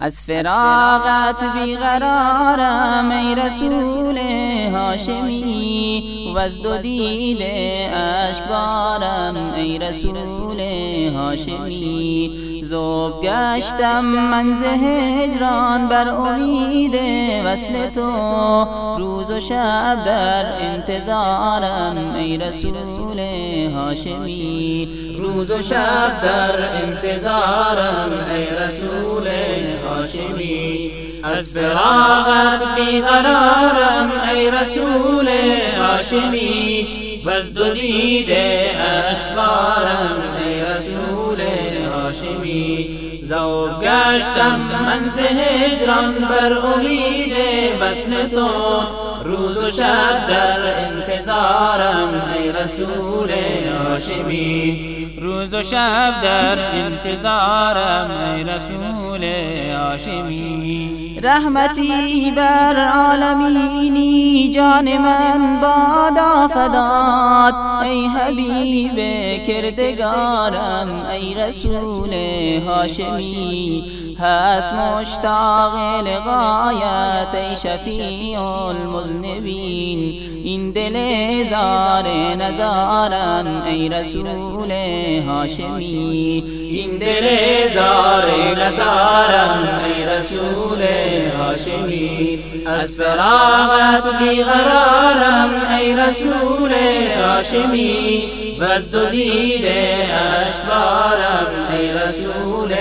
از فراغت بیقرارم ای رسول هاشمی. و از دو دیده اشکبارم ای رسول هاشمی. زوب گشتم من هجران بر امید وصل تو. روز و شب در انتظارم ای رسول هاشمی. روز و شب در انتظارم ای از فراغت بیقرارم ای رسول هاشمی از دو دیده اشبارم ای رسول هاشمی زوب گشتم من هجران بر امید وصل تو. روز و شب در انتظارم ای رسول هاشمی. روز و شب در انتظارم ای رسول هاشمی. رحمتی بر عالمینی جان من بادا فداد ای حبیب کردگارم ای رسول هاشمی. هست مشتاق لغایت ای شفیع المذنبین. این دل زار نزارم ای رسول هاشمی. این دل زار نزارم ای رسول هاشمی. از فراغت بیقرارم ای رسول هاشمی. و از دو دیده اشبارم ای رسول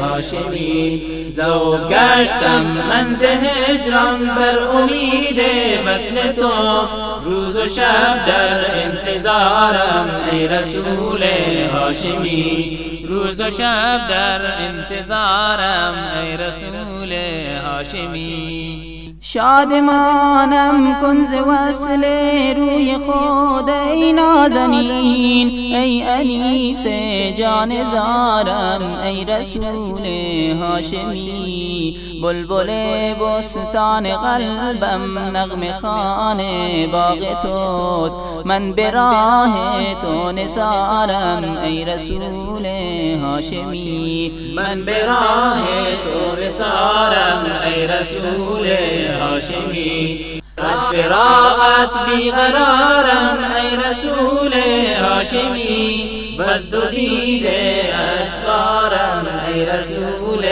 هاشمی. زوب گشتم من هجران بر امید وصل تو. روز و شب در انتظارم ای رسول هاشمی. روز و شب در انتظارم ای رسول هاشمی. شادمانم کن ز وصل روی خود ای نازنین ای انیس جان زارم ای رسول هاشمی. بلبل بستان قلبم نغم خان باغ توست من به تو نسارم ای رسول هاشمی من به راه تو نسارم ای رسول هاشمی. از فراغت بیقرارم ای رسول هاشمی. از دو دیده اشبارم ای رسول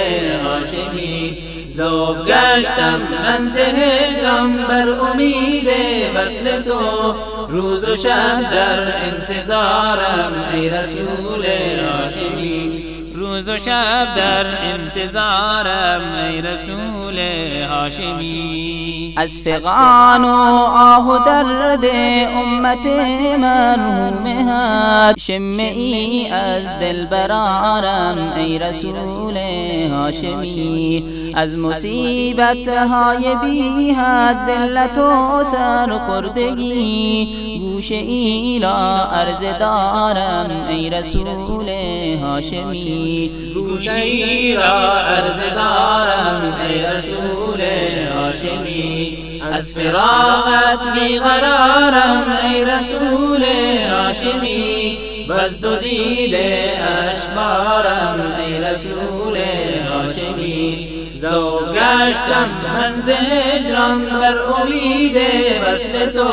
هاشمی. زوب گشتم من هجران بر امید وصل تو. روز و شب در انتظارم ای رسول هاشمی روز و شب در انتظارم ای رسول هاشمی. از فقان و آه و درد امت مرحوم ای از دل برارم ای رسول هاشمی. از مصیبت های بی حد ذلت و سرخوردگی گوش ای را عرض دارم ای رسول هاشمی. گوش ای را عرض دارم ای رسول هاشمی از فراغت بیقرارم ای رسول هاشمی بس دو دیده اشبارم ای رسول هاشمی زو گشتم من زجران بر امید وصل تو.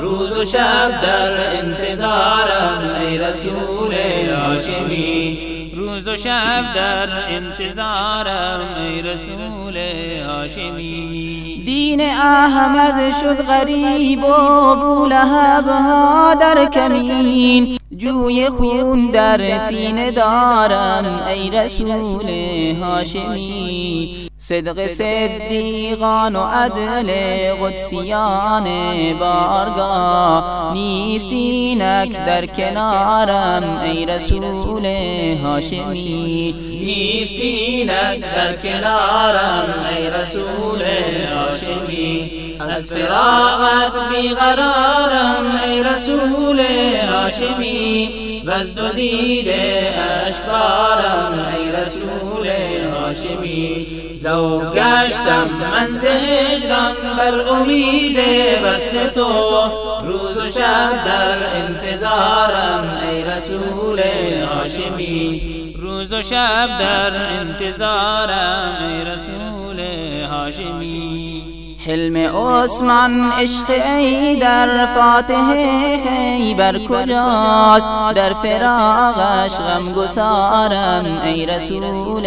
روز و شب در انتظارم ای رسول هاشمی روز و شب در انتظارم ای رسول هاشمی دین احمد شد غریب و بولهب ها در کمین. جوی خون در سینه دارم ای رسول هاشمی. صدق صدیقان و عدل قدسیان بارگاه. نیست اینک در کنارم ای رسول هاشمی. نیست اینک در کنارم ای رسول هاشمی. از فراغت بیقرارم ای رسول هاشمی و از دو دیده اشکارم ای رسول هاشمی زو گشتم من زجران بر امید وصل تو. روز و شب در انتظارم ای رسول هاشمی روز و شب در انتظارم ای رسول هاشمی حلم عثمان عشق ای در فاتح خیبر کجاست؟ در فراغش غم گسارم ای رسول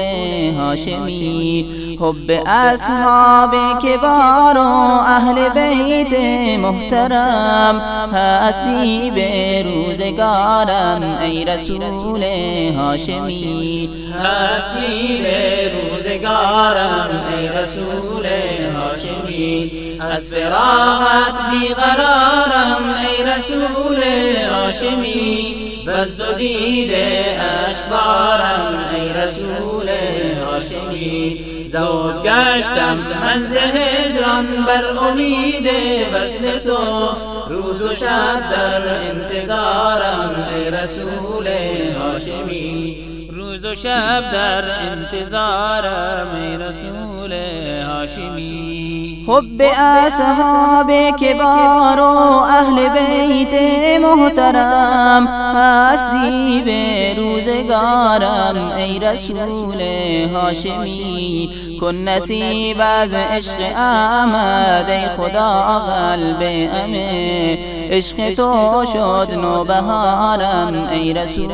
هاشمی. حب اصحاب کبار و اهل بیت محترم. هستی به روزگارم ای رسول هاشمی. هستی به روزگارم ای رسول هاشمی. از فراغت بیقرارم ای رسول هاشمی. بز دو دیده اشبارم ای رسول هاشمی. زود گشتم من هجران بر امید وصل تو. روز و شب در انتظارم ای رسول هاشمی. روز و شب در انتظارم ای رسول هاشمی. حب اصحاب کبار و اهل بیت محترم هستی به روزگارم ای رسول هاشمی کن نصیب از عشق احمد ای خدا قلب امه عشق تو شد نوبهارم ای رسول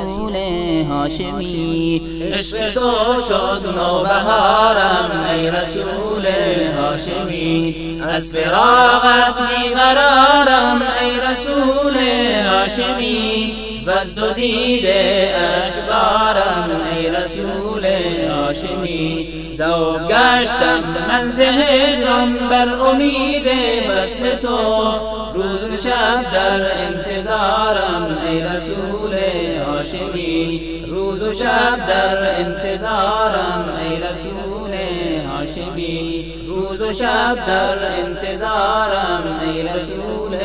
هاشمی. عشق تو شد نوبهارم ای رسول هاشمی. از فراغت بیقرارم ای رسول هاشمی. و از دو دیده اشبارم ای رسول هاشمی. زوب گشتم من زهدان بر امید وصل تو. روز شب در انتظارم ای رسول هاشمی روز و شب در انتظارم، ای رسول هاشمی روز و شب در انتظارم، ای رسول